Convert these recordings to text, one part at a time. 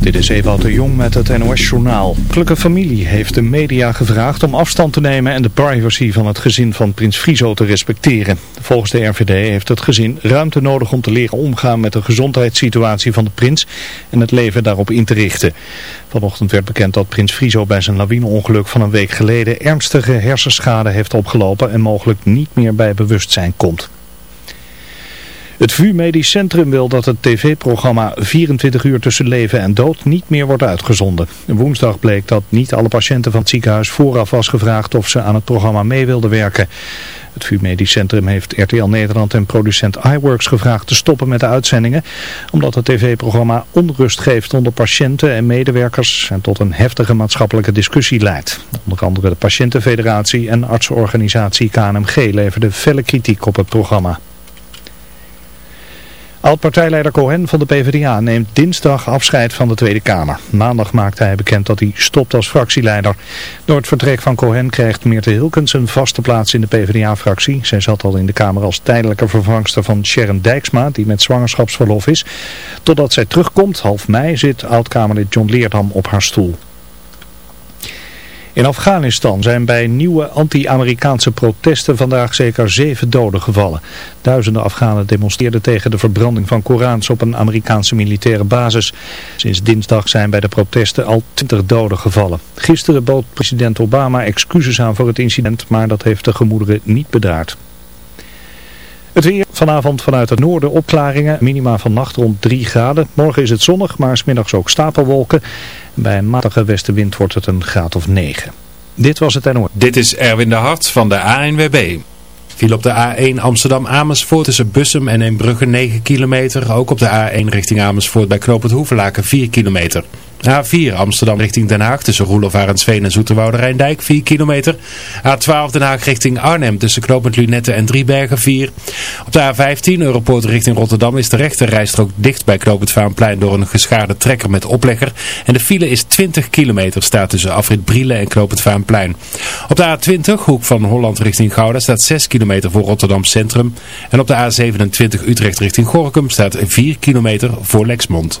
Dit is Ewout de Jong met het NOS-journaal. De familie heeft de media gevraagd om afstand te nemen en de privacy van het gezin van prins Friso te respecteren. Volgens de RVD heeft het gezin ruimte nodig om te leren omgaan met de gezondheidssituatie van de prins en het leven daarop in te richten. Vanochtend werd bekend dat prins Friso bij zijn lawineongeluk van een week geleden ernstige hersenschade heeft opgelopen en mogelijk niet meer bij bewustzijn komt. Het VU Medisch Centrum wil dat het tv-programma 24 uur tussen leven en dood niet meer wordt uitgezonden. Woensdag bleek dat niet alle patiënten van het ziekenhuis vooraf was gevraagd of ze aan het programma mee wilden werken. Het VU Medisch Centrum heeft RTL Nederland en producent iWorks gevraagd te stoppen met de uitzendingen, omdat het tv-programma onrust geeft onder patiënten en medewerkers en tot een heftige maatschappelijke discussie leidt. Onder andere de Patiëntenfederatie en artsenorganisatie KNMG leverden felle kritiek op het programma. Oud-partijleider Cohen van de PvdA neemt dinsdag afscheid van de Tweede Kamer. Maandag maakte hij bekend dat hij stopt als fractieleider. Door het vertrek van Cohen krijgt Meerte Hilkens een vaste plaats in de PvdA-fractie. Zij zat al in de Kamer als tijdelijke vervangster van Sharon Dijksma, die met zwangerschapsverlof is. Totdat zij terugkomt, half mei, zit oud-Kamerlid John Leerdam op haar stoel. In Afghanistan zijn bij nieuwe anti-Amerikaanse protesten vandaag zeker zeven doden gevallen. Duizenden Afghanen demonstreerden tegen de verbranding van Korans op een Amerikaanse militaire basis. Sinds dinsdag zijn bij de protesten al twintig doden gevallen. Gisteren bood president Obama excuses aan voor het incident, maar dat heeft de gemoederen niet bedaard. Het weer vanavond vanuit het noorden opklaringen. Minima vannacht rond 3 graden. Morgen is het zonnig, maar smiddags ook stapelwolken. Bij een matige westenwind wordt het een graad of 9. Dit was het NOS. Dit is Erwin de Hart van de ANWB. Viel op de A1 Amsterdam-Amersfoort tussen Bussum en Eembrugge 9 kilometer. Ook op de A1 richting Amersfoort bij Knoop het Hoevelaken 4 kilometer. A4 Amsterdam richting Den Haag tussen Roelof Arendsveen en Zoeterwoude Rijndijk 4 kilometer. A12 Den Haag richting Arnhem tussen Knoopend Lunette en Driebergen 4. Op de A15 Europoort richting Rotterdam is de rechter rijstrook dicht bij Knoopend Vaanplein door een geschaarde trekker met oplegger. En de file is 20 kilometer staat tussen Afrit Brielen en Knoopend Vaanplein. Op de A20 hoek van Holland richting Gouda staat 6 kilometer voor Rotterdam Centrum. En op de A27 Utrecht richting Gorkum staat 4 kilometer voor Lexmond.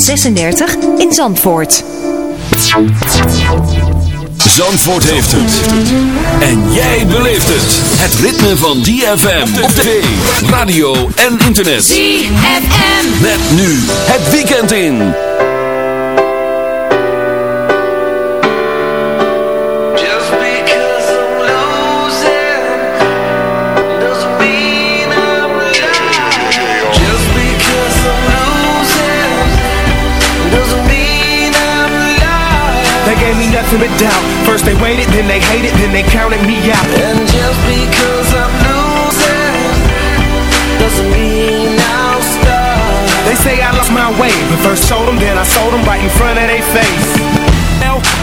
36 in Zandvoort. Zandvoort heeft het. En jij beleeft het. Het ritme van DFM op tv, radio en internet. DFM. Met nu het weekend in. They gave me nothing but doubt. First they waited, then they hated, then they counted me out. And just because I'm losing doesn't mean I'll stop. They say I lost my way, but first told them, then I sold them right in front of their face.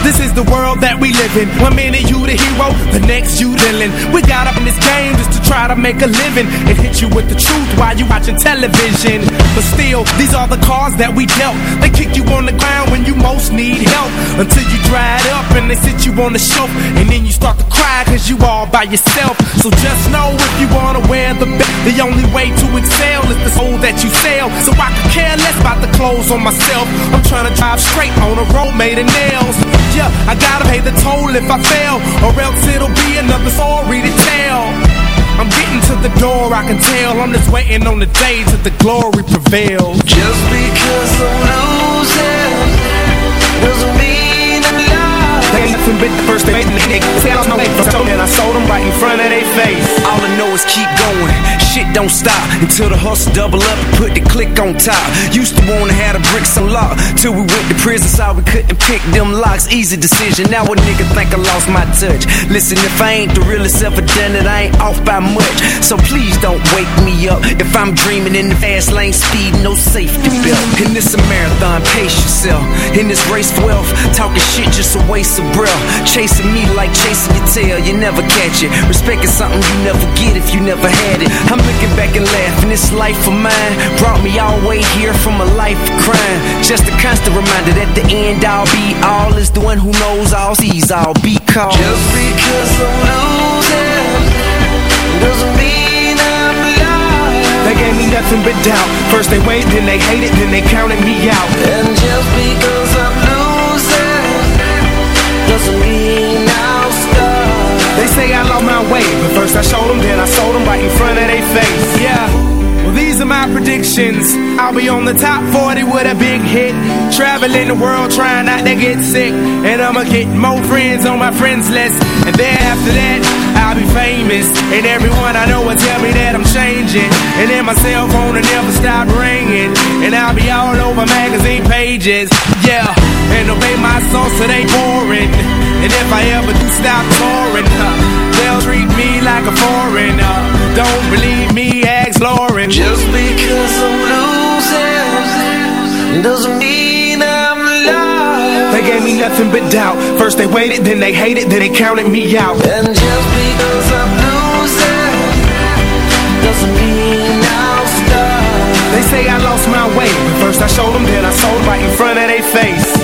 This is the world that we live in. One minute you the hero, the next you villain. We got up in this game just to try to make a living and hit you with the truth while you watching television. But still, these are the cards that we dealt. They kick you on the ground when you most need help until you dried up and they sit you on the shelf. And then you start to cry cause you all by yourself. So just know if you wanna wear the best, the only way to excel is the soul that you sell. So I could care less about the clothes on myself. I'm trying to drive straight on a road made of nails. Yeah, I gotta pay the toll if I fail, or else it'll be another story to tell. I'm getting to the door, I can tell. I'm just waiting on the day that the glory prevails. Just because I'm losing doesn't mean I'm lost. They ain't nothing but the first they made me Say I my and I sold them right in front of their face. All I know is keep going. Shit don't stop until the hustle double up and put the click on top. Used to wanna have the bricks unlocked till we went to prison, saw we couldn't pick them locks. Easy decision. Now a nigga think I lost my touch. Listen, if I ain't the realest ever done it, I ain't off by much. So please don't wake me up if I'm dreaming in the fast lane, speed, no safety belt. And this a marathon, pace yourself. In this race for wealth, talking shit just a waste of breath. Chasing me like chasing your tail, you never catch it. Respecting something you never get if you never had it. I'm looking back and laughing, this life of mine brought me all the way here from a life of crime. Just a constant reminder that the end I'll be all is the one who knows all, sees all, be called. Just because I'm losing doesn't mean I'm lost. They gave me nothing but doubt. First they waited, then they hated, then they counted me out. And just because I'm losing doesn't mean. They say I lost my way, but first I showed them, then I sold them right in front of their face. Yeah. Well, these are my predictions. I'll be on the top 40 with a big hit. Traveling the world trying not to get sick. And I'ma get more friends on my friends list. And then after that, I'll be famous. And everyone I know will tell me that I'm changing. And then my cell phone will never stop ringing. And I'll be all over magazine pages. Yeah. And obey my songs so they boring. And if I ever do stop touring, huh, they'll treat me like a foreigner. Don't believe me, eh? Lauren. Just because I'm losing doesn't mean I'm lost. They gave me nothing but doubt. First they waited, then they hated, then they counted me out. And just because I'm losing doesn't mean I'll stop. They say I lost my way, but first I showed them, then I sold right in front of their face.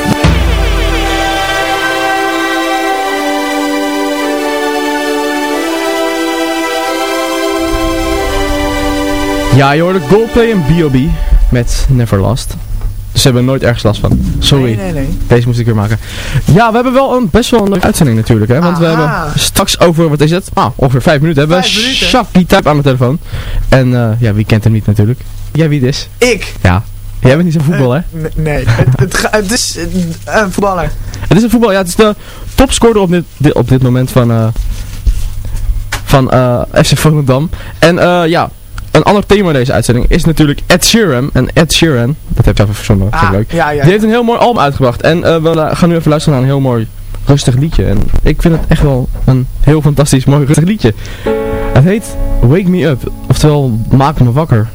Ja, je hoorde Goldplay en B.O.B. met Neverlast. Ze hebben er nooit ergens last van. Sorry. Nee, nee, nee. Deze moest ik weer maken. Ja, we hebben wel een best wel een leuke uitzending natuurlijk. Hè? Want we hebben straks over, wat is het? Ah, ongeveer vijf minuten hebben we. Shaki Type aan de telefoon. En eh, ja, wie kent hem niet natuurlijk? Jij wie het is? Ik? Ja. Jij bent niet zo'n voetbal, hè? N- Nee, het, het, ga- het is eh, een voetballer. Het is een voetbal, ja, het is de topscorer op dit, dit- op dit moment van, eh van eh FC Volendam. En eh ja, een ander thema deze uitzending is natuurlijk Ed Sheeran. En Ed Sheeran, dat heb je even verzonnen, dat vind ik Ah, leuk. ja, ja. Die heeft een heel mooi album uitgebracht. En eh, we gaan nu even luisteren naar een heel mooi rustig liedje. En ik vind het echt wel een heel fantastisch mooi rustig liedje. Het heet Wake Me Up, oftewel Maak Me Wakker.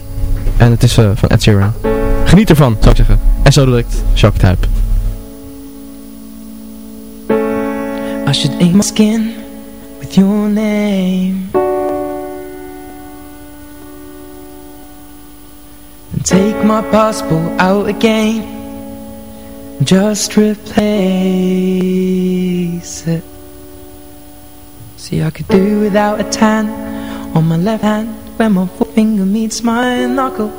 En het is eh, van Ed Sheeran. Geniet ervan, zou ik zeggen. En zo direct, Jacques Type. I should aim my skin with your name take my passport out again just replace it. See, I could do without a tan on my left hand where my forefinger meets my knuckle.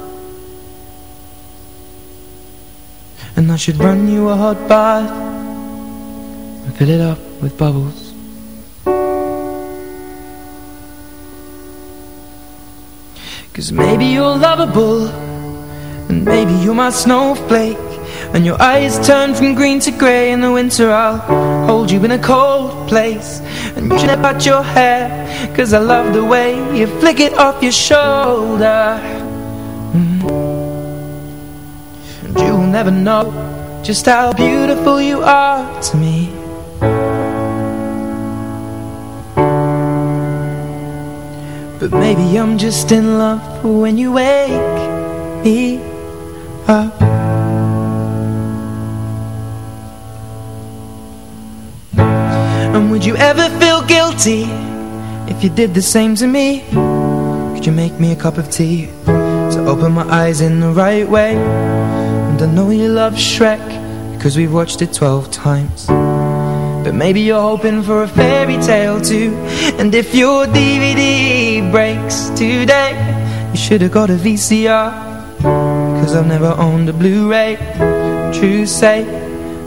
And I should run you a hot bath and fill it up with bubbles. Cause maybe you're lovable, and maybe you're my snowflake. And your eyes turn from green to grey in the winter. I'll hold you in a cold place. And you should pat your hair, cause I love the way you flick it off your shoulder. Mm. And you'll never know just how beautiful you are to me. But maybe I'm just in love when you wake me. And would you ever feel guilty if you did the same to me? Could you make me a cup of tea to open my eyes in the right way? And I know you love Shrek, Cause we've watched it 12 times But maybe you're hoping for a fairy tale too And if your DVD breaks today You should've got a VCR Cause I've never owned a Blu-ray True say.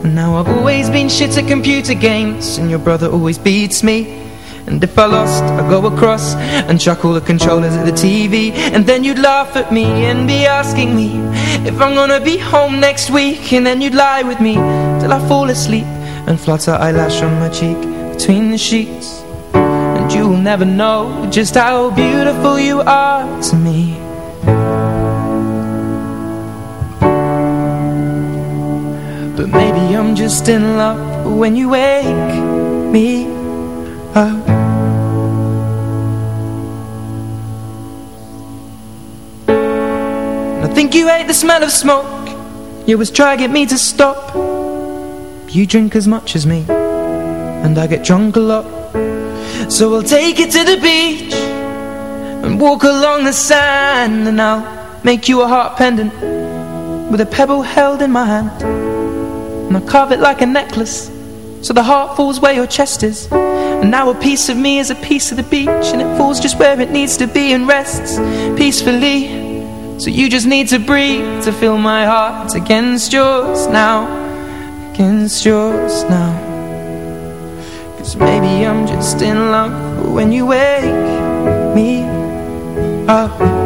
And now I've always been shit at computer games And your brother always beats me. And if I lost, I'd go across and chuck all the controllers at the TV And then you'd laugh at me and be asking me If I'm gonna be home next week. And then you'd lie with me till I fall asleep And flutter eyelash on my cheek between the sheets. And you'll never know just how beautiful you are to me Just in love when you wake me up. And I think you hate the smell of smoke. You always try to get me to stop. You drink as much as me And I get drunk a lot. So I'll take it to the beach And walk along the sand And I'll make you a heart pendant With a pebble held in my hand And I'll carve it like a necklace So the heart falls where your chest is. And now a piece of me is a piece of the beach And it falls just where it needs to be and rests peacefully. So you just need to breathe to feel my heart. Against yours now Against yours now. Cause maybe I'm just in love when you wake me up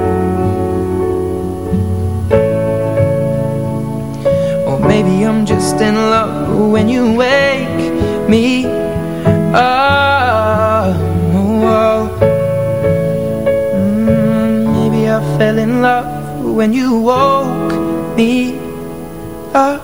maybe in love when you wake me up. Mm, Maybe I fell in love when you woke me up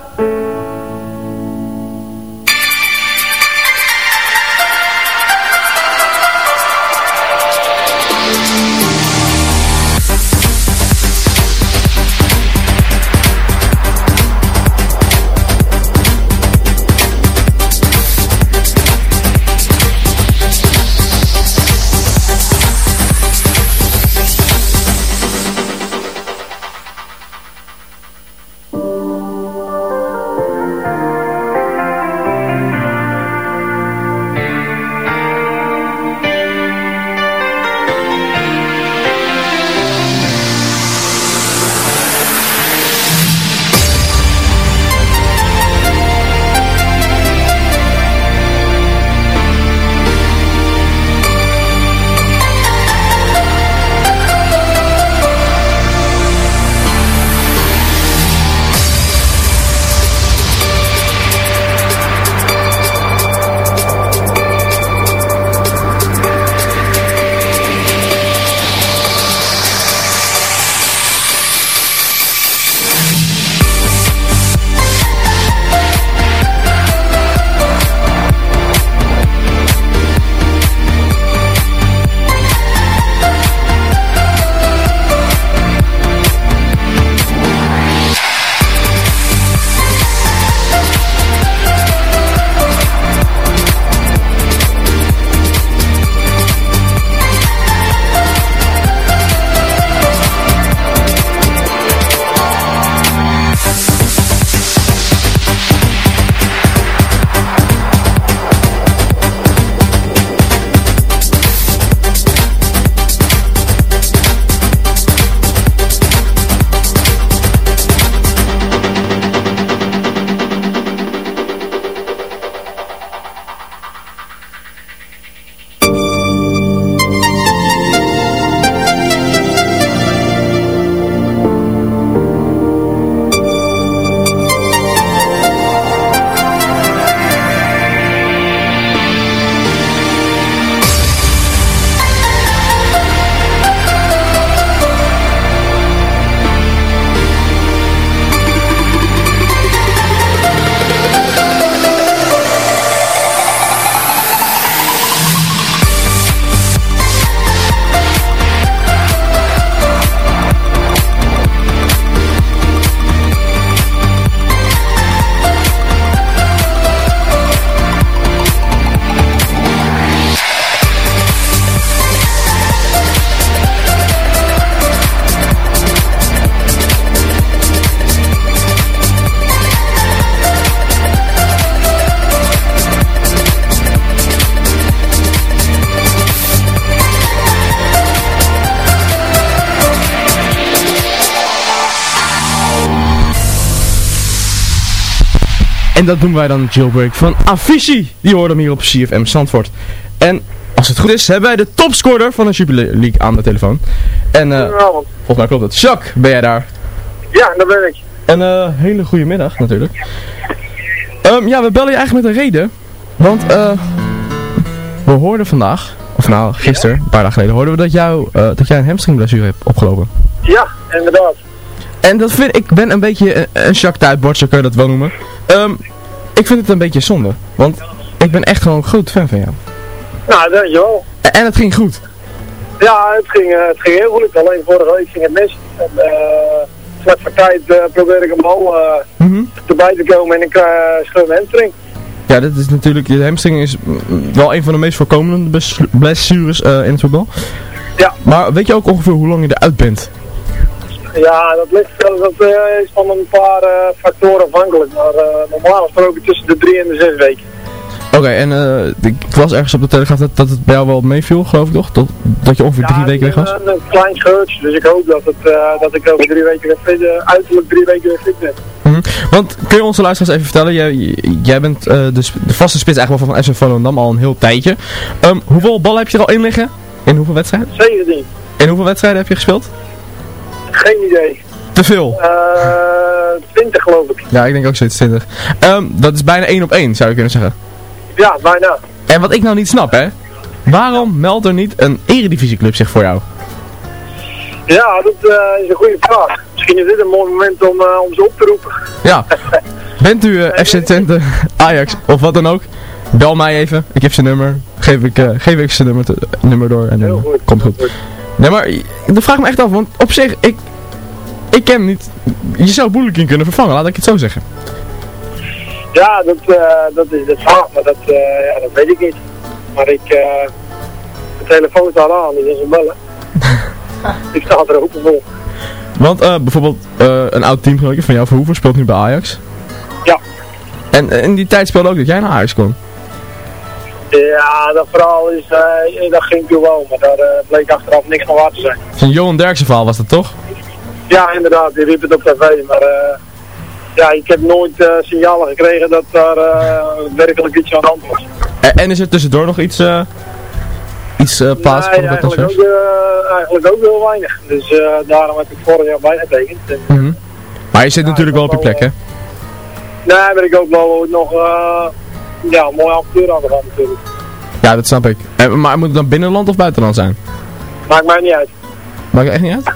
En dat doen wij dan Jailbreak van Avicii. Die hoorden hem hier op CFM Zandvoort. En als het goed is, hebben wij de topscorer van de Jubilee League aan de telefoon. En eh volgens mij klopt het. Jacques, ben jij daar? Ja, daar ben ik. Een eh, hele goede middag natuurlijk. Ehm, ja, we bellen je eigenlijk met een reden. Want eh we hoorden vandaag, of nou gisteren, een paar dagen geleden, hoorden we dat, jou, dat jij een hamstringblessure hebt opgelopen. Ja, inderdaad. En dat vind ik ben een beetje een, een Jacques Tuitbord, zo kun je dat wel noemen. Ehm, ik vind het een beetje zonde, want ik ben echt gewoon een groot fan van jou. Nou, dankjewel. En, en het ging goed. Ja, het ging, eh, het ging heel goed. Alleen vorige week ging het mis. En, vlak voor tijd eh, probeerde ik hem al eh, erbij te komen en ik uh, mijn hamstring. Ja, dit is natuurlijk, de hamstring is mm, wel een van de meest voorkomende blessures in het voetbal. Ja. Maar weet je ook ongeveer hoe lang je eruit bent? Ja, dat ligt dat eh, is van een paar eh, factoren afhankelijk. Maar eh, normaal gesproken tussen de drie en de zes weken. Oké, en ik was ergens op de telegraaf dat, dat het bij jou wel meeviel, geloof ik toch? Dat, dat je ongeveer drie weken weg was? Een, een klein scheurtje, dus ik hoop dat, het, dat ik over drie weken weer fit, eh, uiterlijk drie weken weer fit ben. Mhm. Want kun je onze luisteraars even vertellen, jij, jij bent de, de vaste spits eigenlijk wel van FC Volendam al een heel tijdje. Ehm, hoeveel ballen heb je er al in liggen? In hoeveel wedstrijden? 17. In hoeveel wedstrijden heb je gespeeld? Geen idee. Te veel. Eh 20 geloof ik. Ja, ik denk ook zoiets 20. Ehm, dat is bijna 1 op 1 zou je kunnen zeggen. Ja, bijna. En wat ik nou niet snap hè, waarom meldt er niet een eredivisieclub zich voor jou? Ja, dat eh, is een goede vraag. Misschien is dit een mooi moment om, eh, om ze op te roepen. Ja, bent u eh, FC Twente, Ajax of wat dan ook? Bel mij even, ik heb zijn nummer, geef ik, eh, geef ik zijn nummer, te- nummer door en dan komt goed. Nee maar, dat vraag ik me echt af, want op zich, ik, ik ken hem niet, je zou Boelekin kunnen vervangen, laat ik het zo zeggen. Ja, dat, eh, dat is de vraag, maar dat, eh, ja, dat weet ik niet. Maar ik, eh de telefoon staat aan, dus dat is een bellen. ik sta er open voor. Want eh, bijvoorbeeld eh, een oud teamgenootje van jou, Verhoeven, speelt nu bij Ajax. Ja. En in die tijd speelde ook dat jij naar Ajax kon. Ja, dat verhaal is, eh, dat ging wel, maar daar eh, bleek achteraf niks van waar te zijn. Zijn Johan Derksen verhaal was dat toch? Ja, inderdaad, die riep het op tv, maar eh, ja, ik heb nooit signalen gekregen dat daar werkelijk iets aan de hand was. En, en is er tussendoor nog iets, iets plaats nee, voor de eigenlijk ook, eigenlijk ook heel weinig. Dus daarom heb ik vorig jaar bijgetekend. En, Mhm. Maar je zit natuurlijk wel op je plek hè? Nee, maar ik ook wel nog ja, een mooi avontuur aan de hand natuurlijk. Ja, dat snap ik. En, maar moet het dan binnenland of buitenland zijn? Maakt mij niet uit. Maakt echt niet uit?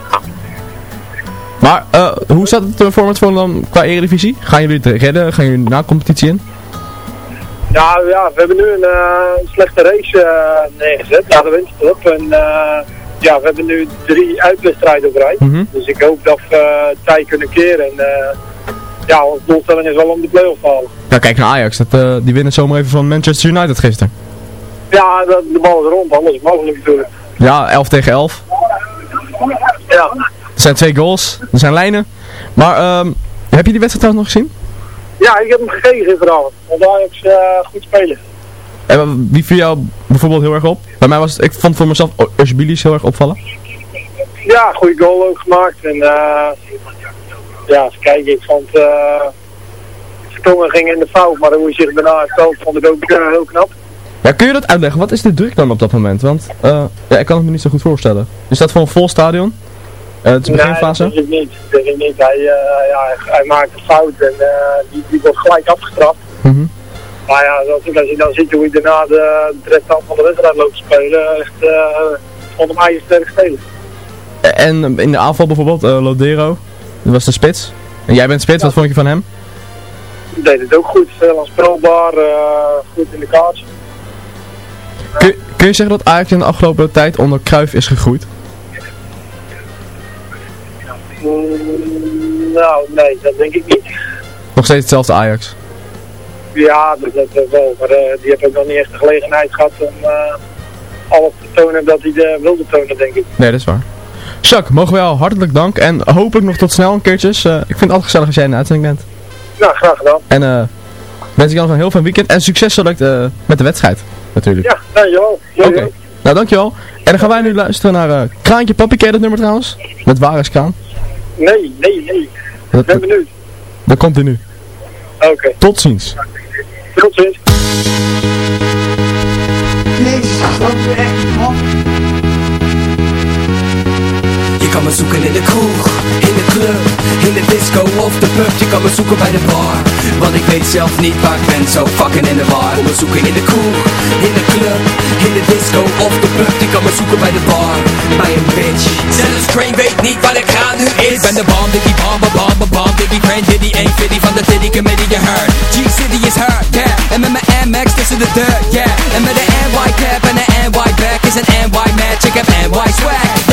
Maar eh, hoe staat het ervoor met Volendam qua Eredivisie? Gaan jullie het redden? Gaan jullie na competitie in? Ja, ja, we hebben nu een eh, slechte race eh, neergezet naar de winterstop. En eh, ja, we hebben nu drie uitwedstrijden op rij. Mhm. Dus ik hoop dat we tijd kunnen keren. En eh, ja, onze doelstelling is wel om de play-off te halen. Ja, kijk naar Ajax. Dat, eh, die winnen zomaar even van Manchester United gisteren. Ja, de, de bal is rond, alles mogelijk natuurlijk. Ja, 11 tegen 11. Ja, Er zijn twee goals. Er zijn lijnen. Maar ehm, heb je die wedstrijd trouwens nog gezien? ja ik heb hem gekregen vanavond. Want Ajax eh goed spelen. En wie viel jou bijvoorbeeld heel erg op? Bij mij was het, ik vond voor mezelf Ursbilis heel erg opvallen. Ja, goede goal ook gemaakt. En eh ja, even kijken, ik vond uh, Vertongen ging in de fout, maar hoe hij zich daarna stelt vond ik ook uh, heel knap. Ja, kun je dat uitleggen? Wat is de druk dan op dat moment? Want uh, ja, ik kan het me niet zo goed voorstellen. Is dat voor een vol stadion? Uh, het is beginfase? Nee, dat is het niet. Dat is het niet. Hij, ja, hij maakt een fout en die, die wordt gelijk afgestraft. Mm -hmm. Maar ja, als, als je dan ziet hoe hij daarna de, de rest van de wedstrijd loopt te spelen, echt vond hem eigen sterk spelen. En in de aanval bijvoorbeeld, Lodero, dat was de spits. En jij bent spits, ja. wat vond je van hem? Deed het ook goed, veel aanspeelbaar, uh, goed in de kaart. Kun, kun je zeggen dat Ajax in de afgelopen tijd onder Kruif is gegroeid? Mm, nou, nee, dat denk ik niet. Nog steeds hetzelfde Ajax? Ja, dat, dat, dat wel. Maar uh, die heeft ook nog niet echt de gelegenheid gehad om uh, alles te tonen dat hij de wilde tonen, denk ik. Nee, dat is waar. Jacques, mogen we jou hartelijk dank en hopelijk nog tot snel een keertjes. Uh, ik vind het altijd gezellig als jij in de uitzending bent. Nou, graag gedaan. En uh, wens ik jou nog een heel fijn weekend en succes zo uh, met de wedstrijd, natuurlijk. Ja, dankjewel. Oké, okay. nou dankjewel. En dan gaan wij nu luisteren naar uh, Kraantje Papi, ken je dat nummer trouwens? Met Waar is Kraan? Nee, nee, nee. Ik ben benieuwd. Dat komt er nu. Oké. Tot ziens. Tot ziens. Jezus, wat echt, man. Je kan me zoeken in de kroeg, club, in de disco of de pub. Je kan me zoeken bij de bar, want ik weet zelf niet waar ik ben. Zo fucking in de war. Kom me zoeken in de kroeg, in de club, in de disco of de pub. Je kan me zoeken bij de bar, bij een bitch. Zelfs Crane weet niet waar ik ga nu is. Ik ben de bomb, diggy bomb, bomb, bomb, diggy Crane Diddy, ain't fitty van de Diddy Committee, je heard. G-City is hurt, yeah. En met mijn Amex tussen de deur, yeah. En met de NY cap en de NY back is een NY match. Ik heb NY swag,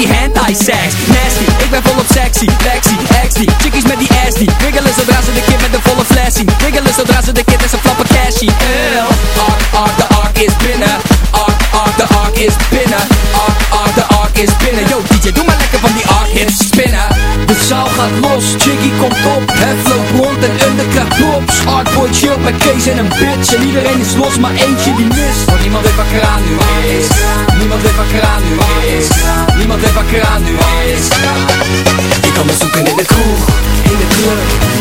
die anti-sex. Nasty, ik ben volop sexy. Lexi, XD, chickies met die ass die Wiggelen zodra ze de kid met de volle flashy Wiggelen zodra ze de kid en ze flappen cashy Ew. Ark, ark, de ark is binnen. Ark, ark, de ark is binnen. Ark, ark, de ark is binnen. Yo DJ, doe maar lekker van die ark hits spinnen. De zaal gaat los, Chiggy komt op. Het loopt rond en undercraft props Artboy chill met Kees en een bitch En iedereen is los, maar eentje die mist. Want niemand weet waar kraan nu is. Niemand weet waar kraan nu is. Niemand weet waar kraan nu is. Je kan me zoeken in de kroeg In de club,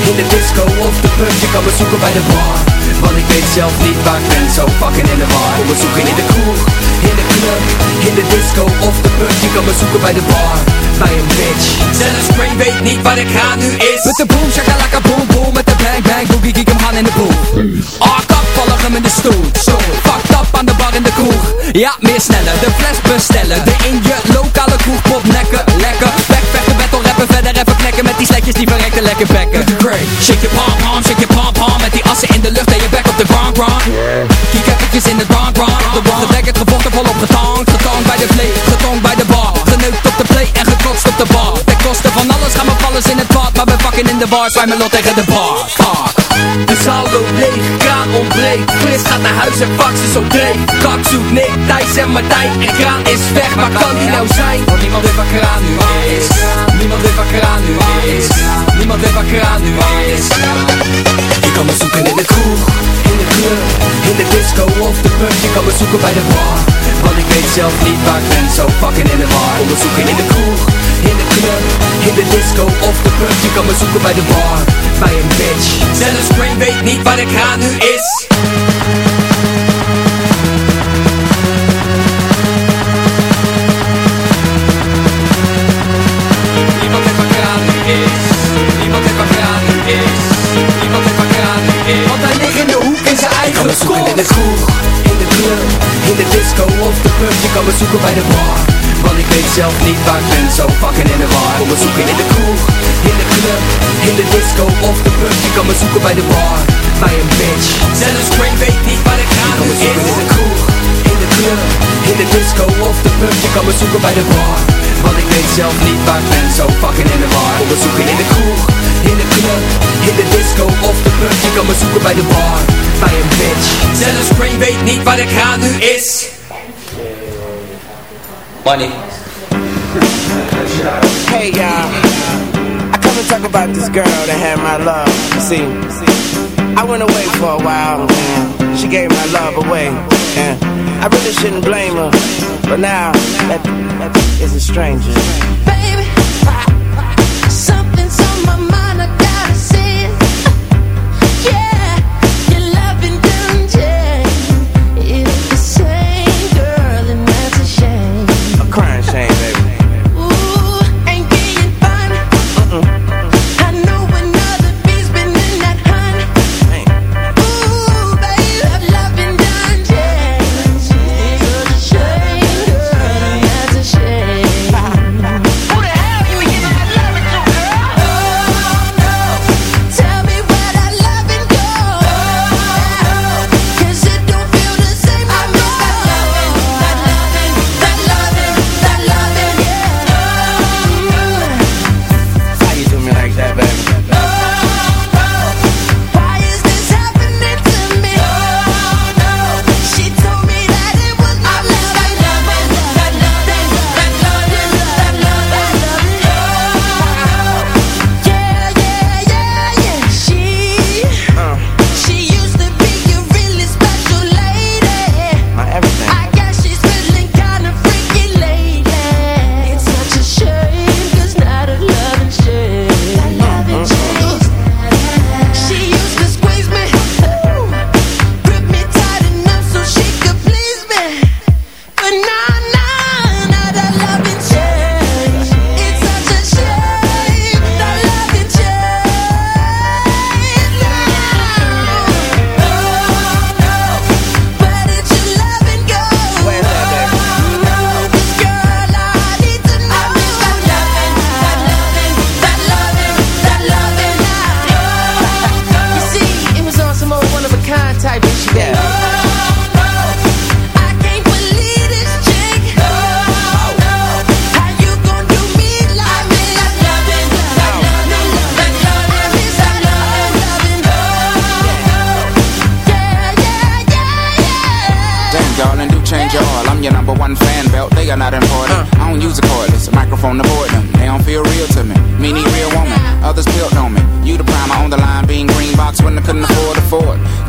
in de disco of de pub. Je kan me zoeken bij de bar Want ik weet zelf niet waar ik ben. Zo fucking in de war. Kom me zoeken in de kroeg in de disco of de pub. Je kan me zoeken bij de bar Bij een bitch. Zelfs Spray weet niet waar ik ga nu is. Met de boom, shakalaka boom boom. Met de bang bang boogie kiek hem gaan in de boom Ah kap, vallig hem in de stoel. Zo, fucked up aan de bar in de kroeg. Ja, meer sneller, de fles bestellen. De in je lokale kroeg pop nekken Lekker, backpacken, rappen Verder even knekken met die sletjes die verrekte lekker bekken. Great, shake je pom pom, shake je pom pom Met die assen in de lucht en je back op de ground ground Kiek eventjes in het ground ground Op de bocht gedekt, gevochten, volop getankt. Getankt bij de play, getonkt bij de bar Geneukt op de play en gekotst op de bar Ten koste van alles gaan we vallen in het bad Maar we fucking in de bar, zwaai lot tegen de bar Fuck. De zaal loopt leeg, kraan ontbreekt. Chris gaat naar huis en pakt ze zo dreef. Kak zoekt Nick, Thijs en Martijn. En kraan is weg, waar kan die nou zijn? Want niemand weet waar kraan nu? Is Niemand weet waar kraan nu is. Niemand weet waar kraan nu is. Je kan me zoeken in de kroeg In de club, in de disco of de pub. Je kan me zoeken bij de bar Want ik weet zelf niet waar ik ben. Zo fucking in de war. Kom me zoeken in de kroeg In de club, in de disco of de pub. Je kan me zoeken bij de bar Bij een bitch. Zelfs Crane weet niet waar ik ga nu is Niemand waar kraan nu is Niemand waar kraan nu is Want hij ligt in de hoek in zijn eigen kop zoeken in de kroeg In de club In de disco of de pub Je kan me zoeken bij de bar Want ik weet zelf niet waar ik ben Zo fucking in de war Kom me zoeken in de kroeg. In de club In de disco of de pub Je kan me zoeken bij de bar Bij een bitch Zelfs Crane weet niet waar ik ga nu is in de De In de disco of de pub Je kan me zoeken bij de bar. Want ik weet zelf niet waar ik ben, zo fucking in de war Kom me zoeken in de kroeg, in de club, in de disco of de pub Je kan me zoeken bij de bar, bij een bitch. Zelfs Crane weet niet waar ik ga nu is. Money. Hey y'all, I come to talk about this girl that had my love. See, I went away for a while she gave my love away. And I really shouldn't blame her, but now that, that is a stranger. I'm your number one fan belt, they are not important. Uh. I don't use a cordless, microphone to board them. They don't feel real to me. Me need oh, real woman, others built on me. You the prime, I own the line, being green box when I couldn't afford to afford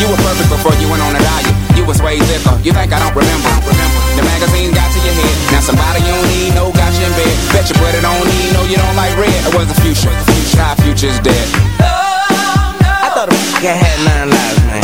You were perfect before you went on a diet. You was way thicker. You think I don't remember? Remember? The magazine got to your head. Now somebody you don't need, no, got you in bed. Bet you put it on need, no, you don't like red. It was the future. Now future's dead. Oh, no. I thought a had nine lives, man.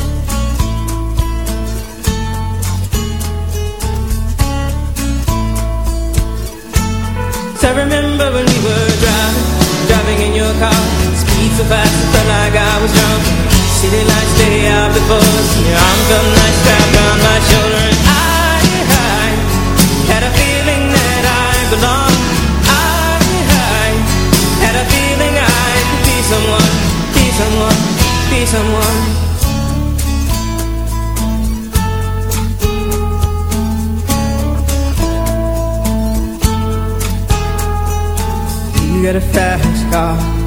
Car. Speed so fast, it felt like I was drunk. City lights day out before us, your arm felt nice wrapped around my shoulder. And I, I had a feeling that I belonged. I, I had a feeling I could be someone, be someone, be someone. You got a fast car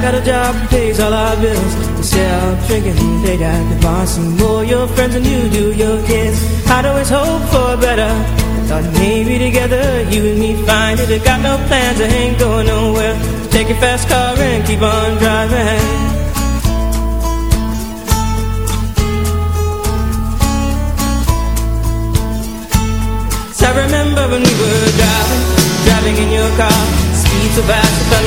got a job that pays all our bills. Instead of drinking, they got the bar some more your friends than you do your kids. I'd always hope for better. Thought maybe together you and me find it. I got no plans, I ain't going nowhere. So take your fast car and keep on driving. I remember when we were driving, driving in your car Speed so fast, I felt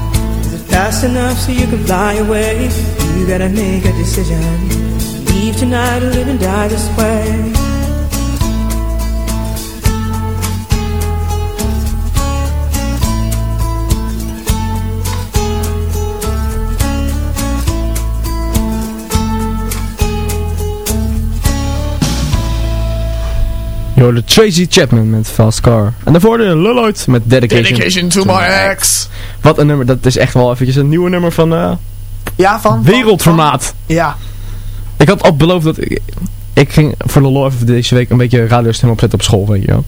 fast enough so you can fly away? You gotta make a decision Leave tonight or live and die this way Je hoorde Tracy Chapman met Fast Car. En daarvoor de Lulloid met Dedication, Dedication to my ex. Wat een nummer, dat is echt wel eventjes een nieuwe nummer van eh, Ja, van? wereldformaat. Ja. Ik had al beloofd dat ik, ik ging voor de lol even deze week een beetje radiostem opzetten op school, weet je wel.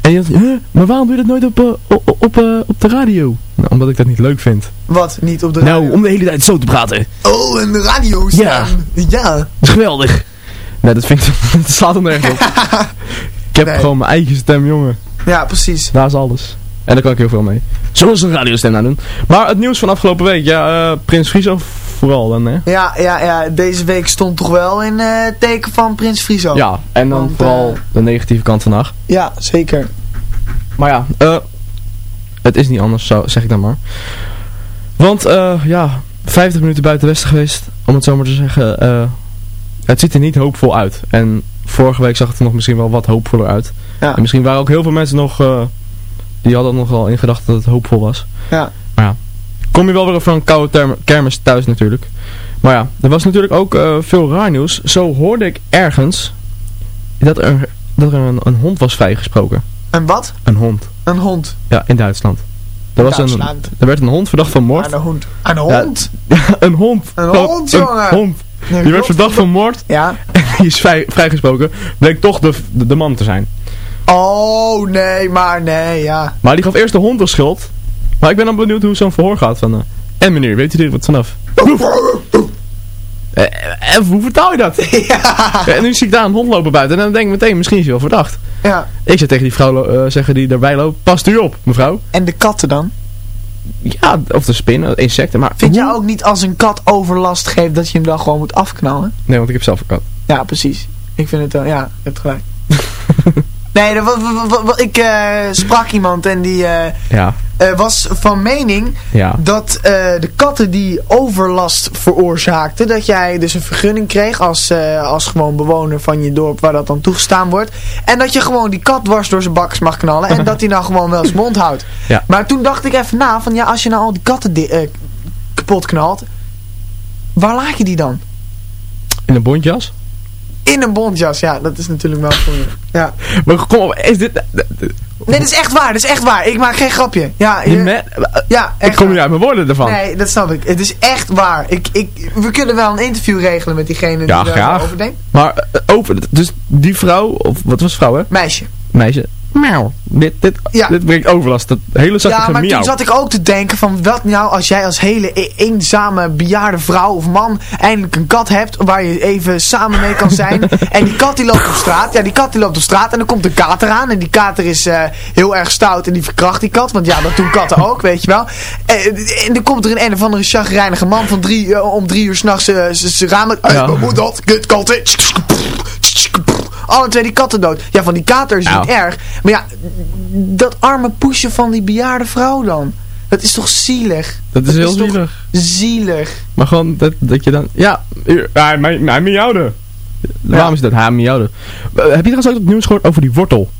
En je dacht, huh, maar waarom doe je dat nooit op, eh, op, op, eh, op de radio? Nou, omdat ik dat niet leuk vind. Wat? Niet op de Nou, om de hele tijd zo te praten. Oh, een radio Ja. Ja. Dat is geweldig. Nee, dat vind ik, dat slaat er nergens op. ik heb Nee. gewoon mijn eigen stem, jongen. Ja, precies. Daar is alles. En daar kan ik heel veel mee. Zullen we een radiostem aan doen? Maar het nieuws van afgelopen week, ja, eh, Prins Friso vooral dan, hè? Ja, ja, ja. Deze week stond toch wel in eh, het teken van Prins Friso. Ja, en dan Want, vooral de negatieve kant vandaag. Ja, zeker. Maar ja, eh, het is niet anders, zo zeg ik dan maar. Want, eh, ja, 50 minuten buiten Westen geweest, om het zo maar te zeggen. eh, het ziet er niet hoopvol uit. En vorige week zag het er nog misschien wel wat hoopvoller uit. Ja. En misschien waren ook heel veel mensen nog, eh, die hadden nog wel in gedachten dat het hoopvol was. Ja. Maar ja, kom je wel weer van een koude kermis thuis natuurlijk. Maar ja, er was natuurlijk ook eh, veel raar nieuws. Zo hoorde ik ergens dat er, dat er een, een hond was vrijgesproken. Een wat? Een hond. Een hond. Ja, in Duitsland. Er, was Duitsland. Een, er werd een hond verdacht van moord. Een hond. Een Ja, hond? een hond. Een hond, jongen. Een hond. Die werd verdacht van moord. Ja. En die is vrij, vrijgesproken. Bleek toch de, de, de man te zijn. Oh, nee, maar nee, ja. Maar die gaf eerst de hond de schuld. Maar ik ben dan benieuwd hoe zo'n verhoor gaat. Van, eh, en meneer, weet u er wat vanaf? Eh, eh, En hoe vertaal je dat? Ja. En nu zie ik daar een hond lopen buiten. En dan denk ik meteen, misschien is hij wel verdacht. Ja. Ik zou tegen die vrouw eh, zeggen die daarbij loopt. Past u op, mevrouw. En de katten dan? Ja, of de spinnen, insecten. Maar Vind jij ook niet als een kat overlast geeft dat je hem dan gewoon moet afknallen? Nee, want ik heb zelf een kat. Ja, precies. Ik vind het wel, ja, je hebt gelijk. nee, ik eh, sprak iemand en die eh, Ja, eh, was van mening ja. dat de katten die overlast veroorzaakten, dat jij dus een vergunning kreeg als, als gewoon bewoner van je dorp waar dat dan toegestaan wordt. En dat je gewoon die kat dwars door zijn bakkers mag knallen en dat hij nou gewoon wel zijn mond houdt. Ja. Maar toen dacht ik even na van ja, als je nou al die katten kapot knalt, waar laat je die dan? In een bontjas. In een bontjas, ja, dat is natuurlijk wel voor je. Ja. Maar kom op, is dit... Nee, dat is echt waar, dat is echt waar. Ik maak geen grapje. Ja, Je ja ik kom niet uit mijn woorden ervan. Nee, dat snap ik. Het is echt waar. Ik, ik, we kunnen wel een interview regelen met diegene ja, die daarover denkt. Maar eh, over, dus die vrouw, of wat was vrouw hè? Meisje. Meisje. Miauw. Dit, dit, dit brengt overlast. Dat hele zakje Ja, maar miauw. toen zat ik ook te denken van wat nou als jij als hele e- eenzame bejaarde vrouw of man eindelijk een kat hebt waar je even samen mee kan zijn. en die kat die loopt op straat. Ja, die kat die loopt op straat en dan komt een kater aan. En die kater is eh, heel erg stout en die verkracht die kat. Want ja, dat doen katten ook, weet je wel. Eh, en dan komt er een een of andere chagrijnige man van drie, eh, om drie uur s'nachts zijn ramen. Hey, Ja. wat moet dat? Kut katten. Alle twee die katten dood. Ja, van die kater is het niet erg. Maar ja, dat arme poesje van die bejaarde vrouw dan. Dat is toch zielig? Dat is heel zielig. Zielig. Maar gewoon dat, dat je dan... Ja, hij, hij, hij miauwde. Waarom is dat? Hij miauwde. Eh, heb je trouwens ook het nieuws gehoord over die wortel?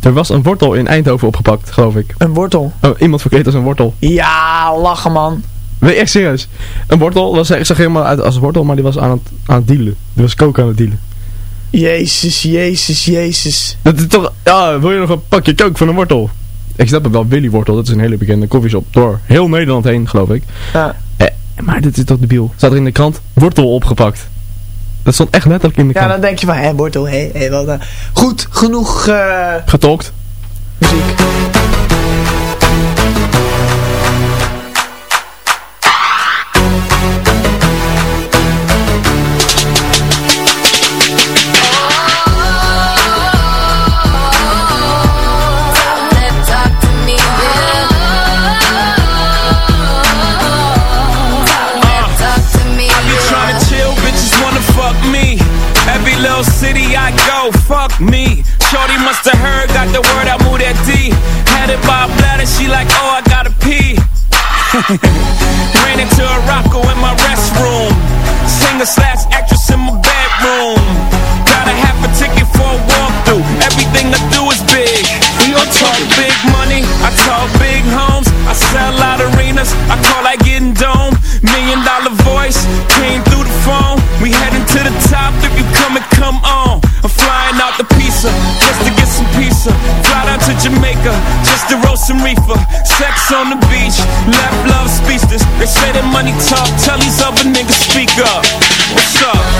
Er was een wortel in Eindhoven opgepakt, geloof ik. Een wortel? Oh, iemand verkleed als een wortel. Ja, lachen man. Nee, echt serieus. Een wortel, was, zag helemaal uit als een wortel, maar die was aan het, aan het dealen. Die was coke aan het dealen. Jezus, jezus, jezus. Dat is toch... Ja, wil je nog een pakje coke van een wortel? Ik snap het wel, Willy Wortel. Dat is een hele bekende koffieshop. Door heel Nederland heen, geloof ik. Ja. Eh, maar dit is toch debiel. Staat er in de krant, wortel opgepakt. Dat stond echt letterlijk in de Ja, krant. dan denk je van, hé, wortel, hé, hé, wat dan. Goed, genoeg eh Getolkt. muziek. fuck me. Shorty must have heard, got the word, I moved that D. Had it by a bladder, she like, oh, I gotta pee. Ran into a rocko in my restroom. Singer slash actress in my bedroom. Got a half a ticket for a walkthrough. Everything I do is big. We all talk big money, I talk big homes. I sell out arenas, I call like getting domes. just to roast some reefer. Sex on the beach, left love speechless. They say that money talk, tell these other niggas speak up. What's up?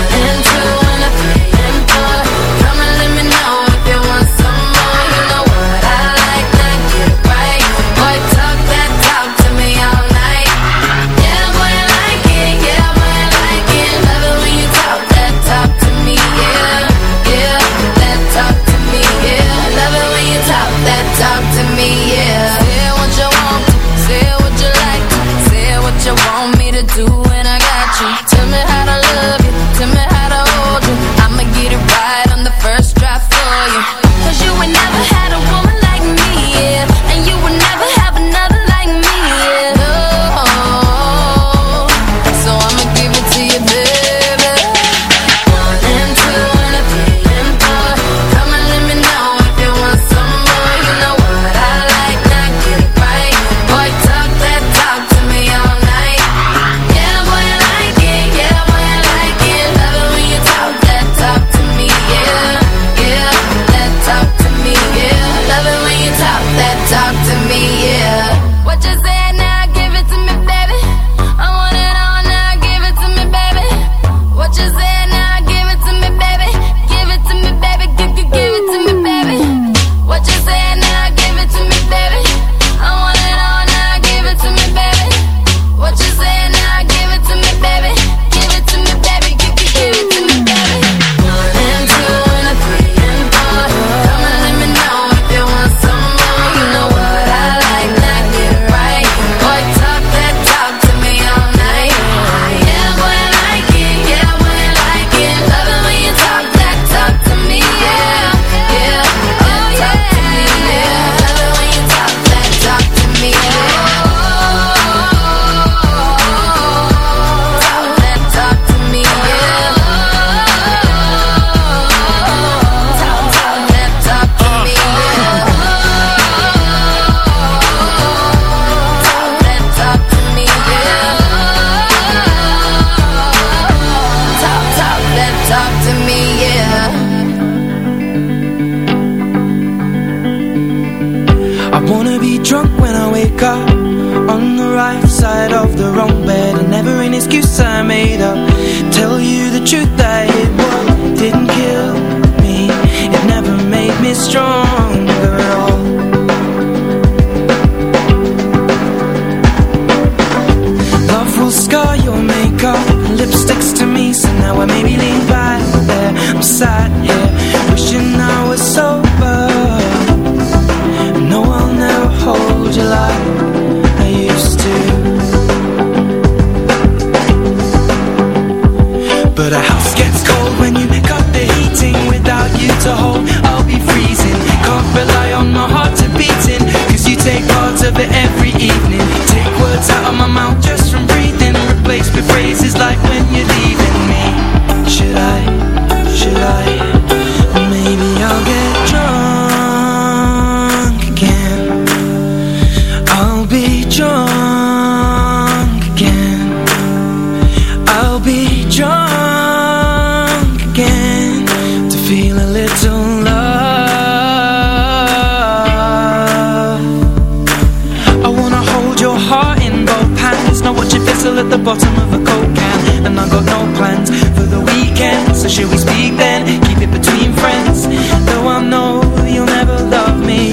at the bottom of a coke can. And I got no plans for the weekend So should we speak then, keep it between friends. Though I know you'll never love me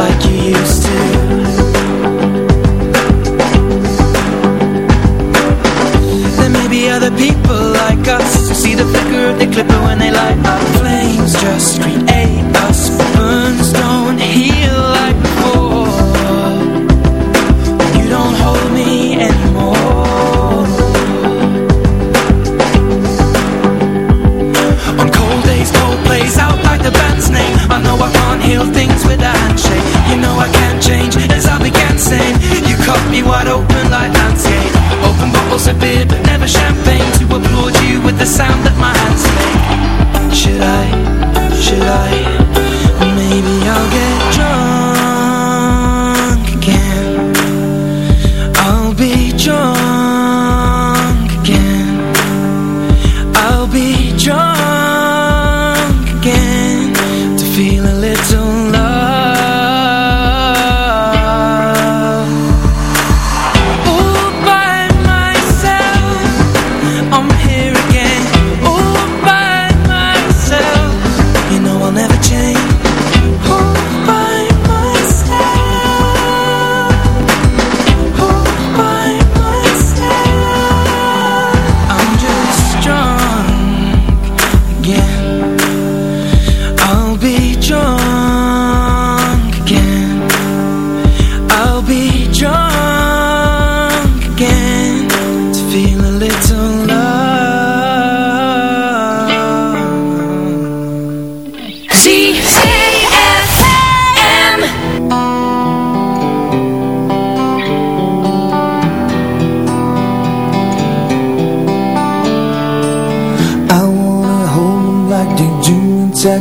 Like you used to. There may be other people like us Who see the flicker of the clipper when they light up Flames. Just create change as I began saying You cut me wide open like landscape Open bottles of beer but never champagne To applaud you with the sound that my hands make. Should I, should I, maybe I'll get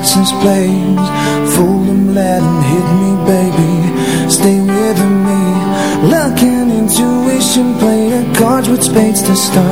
license plates Fold them, let and hit me, baby. Stay with me. Luck and intuition Play the cards with spades to start.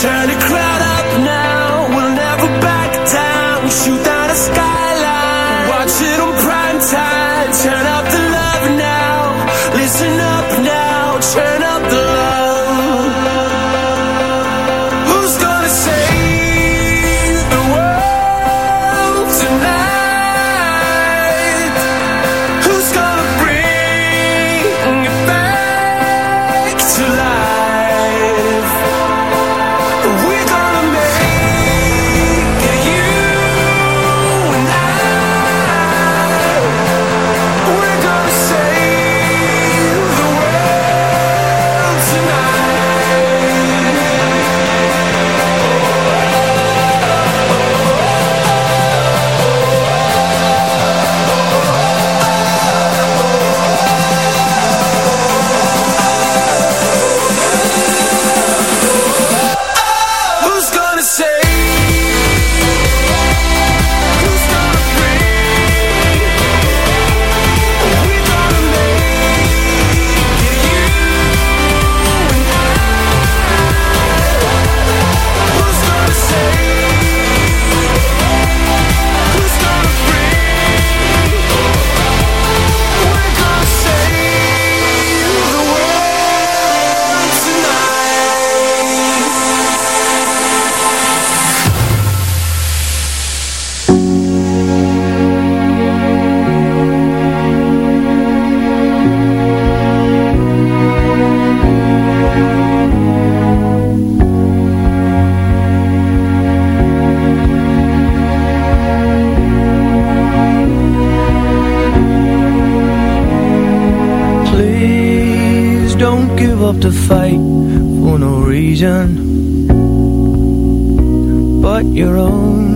Turn the crowd don't give up the fight for no reason but your own.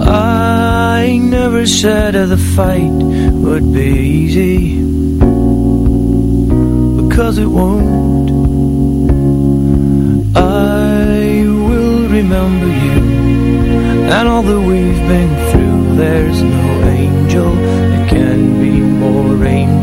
I never said that the fight would be easy because it won't. I will remember you and all that we've been through. There's no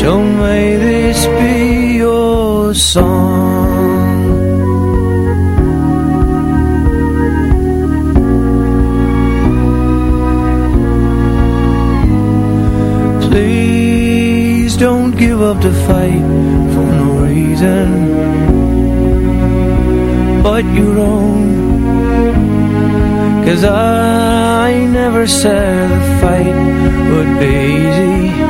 So may this be your song. Please don't give up the fight for no reason but your own. Cause I never said the fight would be easy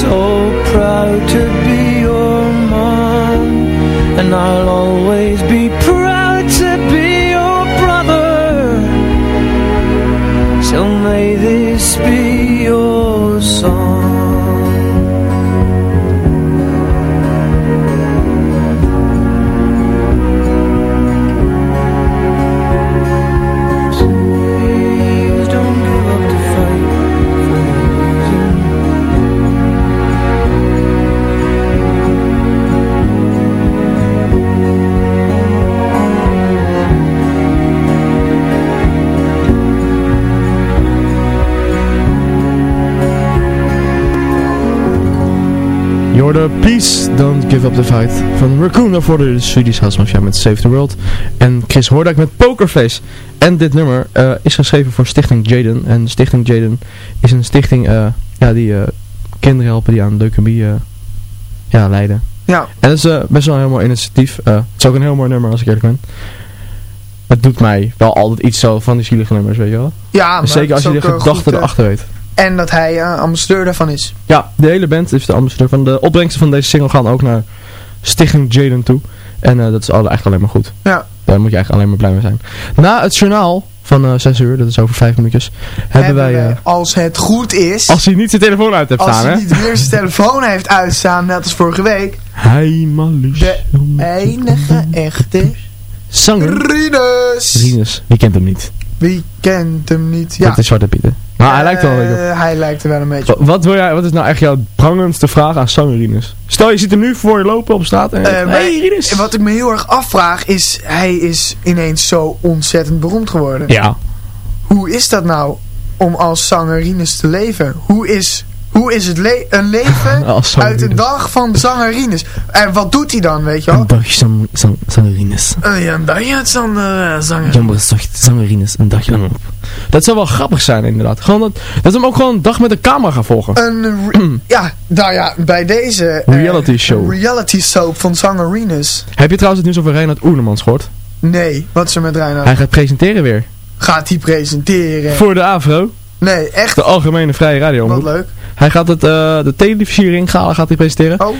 so proud to be your mom, and I'll always be hoorde Peace, Don't Give Up The Fight van Raccoon. Daarvoor de Swedish House Mafia met Save The World. En Chris Hoordijk met Pokerface. En dit nummer eh, is geschreven voor Stichting Jaden. En Stichting Jaden is een stichting eh, ja, die eh, kinderen helpen die aan leukemie ja, lijden. Ja. En dat is best wel een heel mooi initiatief. het is ook een heel mooi nummer als ik eerlijk ben. Het doet mij wel altijd iets zo van die zielige nummers, weet je wel. Ja, maar Zeker als je de gedachten erachter weet. En dat hij uh, ambassadeur daarvan is. Ja, de hele band is de ambassadeur van. De opbrengsten van deze single gaan ook naar Stichting Jaden toe. En uh, dat is eigenlijk alleen maar goed. Ja. Daar moet je eigenlijk alleen maar blij mee zijn. Na het journaal van uh, 6 uur, dat is over 5 minuutjes, hebben, hebben wij... wij als het goed is... Als hij niet zijn telefoon uit heeft staan, hè? Als hij niet weer zijn telefoon heeft uitstaan, net als vorige week... Hij Malus. De enige echte... Zanger. Rinus. Rinus, wie kent hem niet? Wie kent hem niet? Ja. Dat is Zwarte Pieter. Maar hij lijkt wel een beetje op. Uh, hij lijkt er wel een beetje op. Wat, wil jij, wat is nou echt jouw prangendste vraag aan zanger Rinus? Stel je ziet hem nu voor je lopen op straat en... Uh, hey Rinus! Wat ik me heel erg afvraag is, hij is ineens zo ontzettend beroemd geworden. Ja. Hoe is dat nou om als zanger Rinus te leven? Hoe is hoe is het le een leven uit een dag van zangerines? En wat doet hij dan, weet je wel? Een dagje zang zang zangerines. Uh, ja, een dagje zang uh, zangerines. Jammer zacht zangerines, een dagje lang op. Dat zou wel grappig zijn inderdaad. Gewoon dat, dat hem ook gewoon een dag met de camera gaan volgen. Een ja, nou ja, bij deze... Reality show. reality soap van zangerines. Heb je trouwens het nieuws over Reinhard Oerlemans gehoord? Nee, wat is er met Reinhard? Hij gaat presenteren weer. Gaat hij presenteren? Voor de AVRO. Nee, echt? De Algemene Vrije Radio. Wat leuk. Hij gaat het, uh, de televisiering gaat hij presenteren. Oh.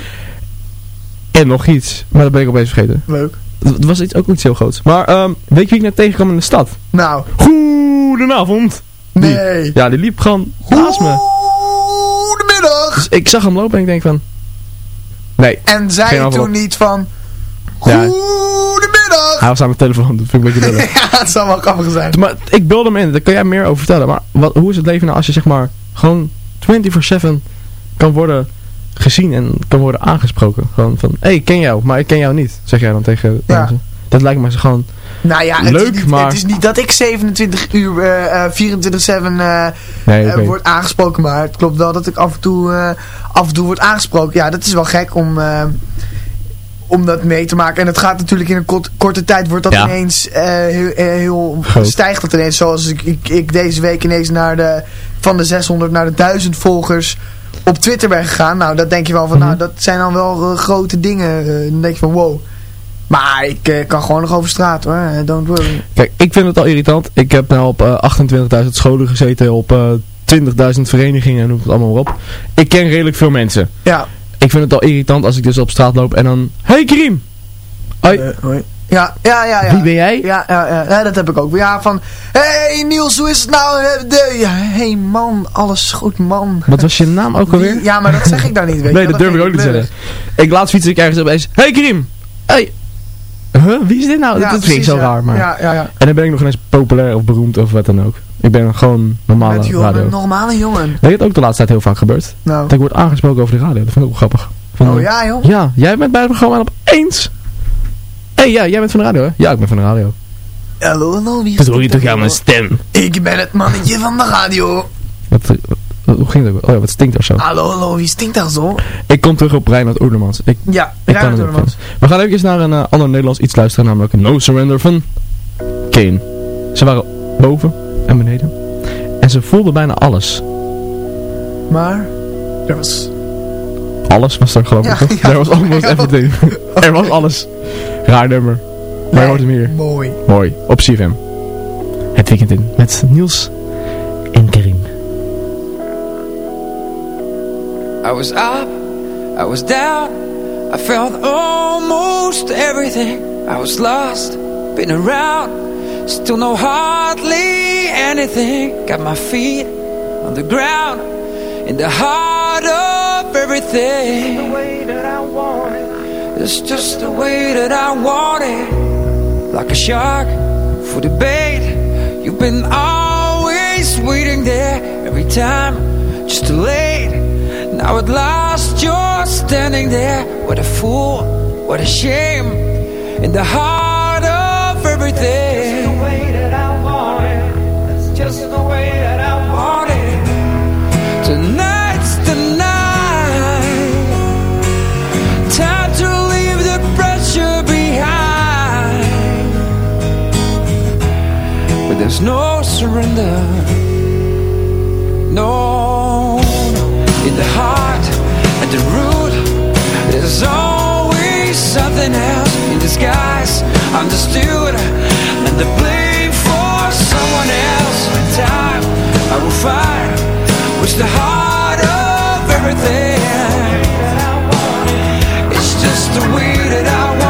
En nog iets, maar dat ben ik opeens vergeten. Leuk. Het was iets, ook iets heel groots. Maar um, weet je wie ik net tegenkwam in de stad? Nou. Goedenavond. Die. Nee. Ja, die liep gewoon naast me. Goedemiddag. Dus ik zag hem lopen en ik denk van... Nee. En zei je toen niet van... Ja. Goedemiddag. Hij was aan mijn telefoon, dat vind ik een beetje lullig. ja, het zou wel grappig zijn. Maar ik beelde hem in, daar kan jij meer over vertellen. Maar wat, hoe is het leven nou als je zeg maar gewoon 24-7 kan worden gezien en kan worden aangesproken. Gewoon van, hé, hey, ik ken jou, maar ik ken jou niet, zeg jij dan tegen ja. mensen. Dat lijkt me gewoon nou ja, het leuk, is niet, maar... Het is niet dat ik 27 uur, uh, 24-7 uh, nee, okay. word aangesproken, maar het klopt wel dat ik af en toe, uh, af en toe word aangesproken. Ja, dat is wel gek om... Uh, om dat mee te maken. En het gaat natuurlijk in een kort, korte tijd wordt dat ja. ineens uh, heel, heel stijgt dat ineens. Zoals ik, ik, ik, deze week ineens naar de, van de 600 naar de 1000 volgers op Twitter ben gegaan. Nou, dat denk je wel van, Mhm. mm -hmm. nou, dat zijn dan wel uh, grote dingen. Uh, dan denk je van, wow. Maar ik uh, kan gewoon nog over straat hoor, don't worry. Kijk, ik vind het al irritant. Ik heb nou op 28.000 scholen gezeten, op 20.000 verenigingen, noem het allemaal maar op. Ik ken redelijk veel mensen. Ja. Ik vind het al irritant als ik dus op straat loop en dan... Hey Karim! Hoi. Uh, hoi. Ja, ja, ja, ja. Wie ben jij? Ja, ja, ja, ja, dat heb ik ook. Ja, van... Hey Niels, hoe is het nou? De, ja, hey man, alles goed man. Wat was je naam ook alweer? Ja, maar dat zeg ik dan niet, weet Nee, dat durf ik ook niet te zeggen. Ik laat fietsen ik ergens opeens... Hey Karim! Hey! Huh? Wie is dit nou? Ja, dat vind ik zo raar, maar... Ja, ja, ja. En dan ben ik nog ineens populair of beroemd of wat dan ook. Ik ben gewoon normale Met jongen, radio. een normale jongen. Weet je wat ook de laatste tijd heel vaak gebeurt? Nou. Dat ik word aangesproken over de radio. Dat vind ik ook grappig. Van, oh ja, joh? Ja, jij bent bij het programma en opeens... Hé, hey, ja, jij bent van de radio, hè? Ja, ik ben van de radio. Hallo, hallo, wie is Dat hoor je toch aan mijn stem? Ik ben het mannetje van de radio. Wat, wat, hoe ging dat? Oh ja, wat stinkt er zo? Hallo, hallo, wie stinkt daar zo? Ik kom terug op Reinhard Oerlemans. Ik, ja, ik Reinhard Oerlemans. We gaan even naar een uh, ander Nederlands iets luisteren, namelijk No Surrender van Kane. Ze waren boven en beneden. En ze voelden bijna alles. Maar, er was... Alles was er geloof ja, ik toch? Ja, er was almost everything. er was alles. Raar nummer. Maar nee, je hoort hem hier. Mooi. Mooi. Op CFM. Het weekend in. Met Niels en Karim. I was up. I was down. I felt almost everything. I was lost. Been around. Still know hardly anything. Got my feet on the ground. In the heart of everything. The way that I want it. It's just the way that I want it. Like a shark for the bait. You've been always waiting there. Every time, just too late. Now at last you're standing there. What a fool, what a shame. In the heart of everything. Just the way that I want it. It's just the way that I want it. No surrender. No, in the heart and the root, there's always something else in disguise, understood, and the blame for someone else. In time, I will find what's the heart of everything. It's just the way that I want